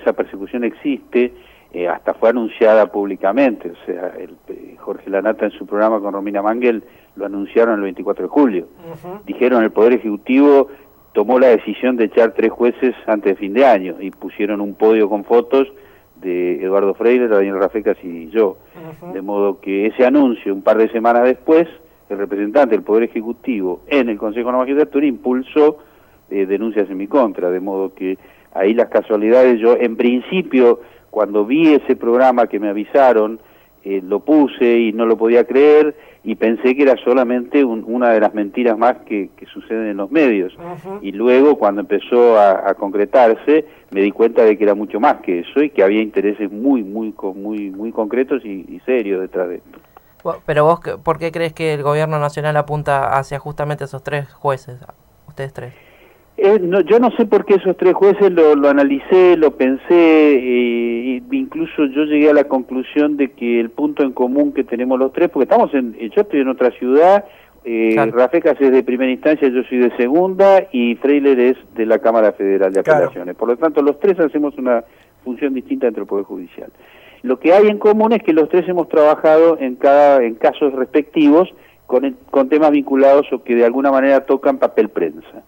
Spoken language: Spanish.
esa persecución existe, eh, hasta fue anunciada públicamente, o sea, el, eh, Jorge Lanata en su programa con Romina Mangel lo anunciaron el 24 de julio. Dijeron el Poder Ejecutivo tomó la decisión de echar tres jueces antes de fin de año y pusieron un podio con fotos de Eduardo Freire, Daniel Rafecas y yo. De modo que ese anuncio, un par de semanas después, el representante del Poder Ejecutivo en el Consejo de la Magistratura impulsó eh, denuncias en mi contra, de modo que ahí las casualidades, yo en principio, cuando vi ese programa que me avisaron, eh, lo puse y no lo podía creer y pensé que era solamente una de las mentiras más que, suceden en los medios. Y luego, cuando empezó a, concretarse, me di cuenta de que era mucho más que eso y que había intereses muy, muy, muy, muy concretos y, serios detrás de esto. Pero vos, ¿por qué crees que el gobierno nacional apunta hacia justamente esos tres jueces, ustedes tres? Eh, yo no sé por qué esos tres jueces lo, lo analicé, lo pensé, eh, incluso yo llegué a la conclusión de que el punto en común que tenemos los tres, porque estamos en, yo estoy en otra ciudad, eh, Rafecas es de primera instancia, yo soy de segunda y Freiler es de la Cámara Federal de Apelaciones. Por lo tanto, los tres hacemos una función distinta entre el Poder Judicial. Lo que hay en común es que los tres hemos trabajado en cada en casos respectivos con, con temas vinculados o que de alguna manera tocan papel prensa.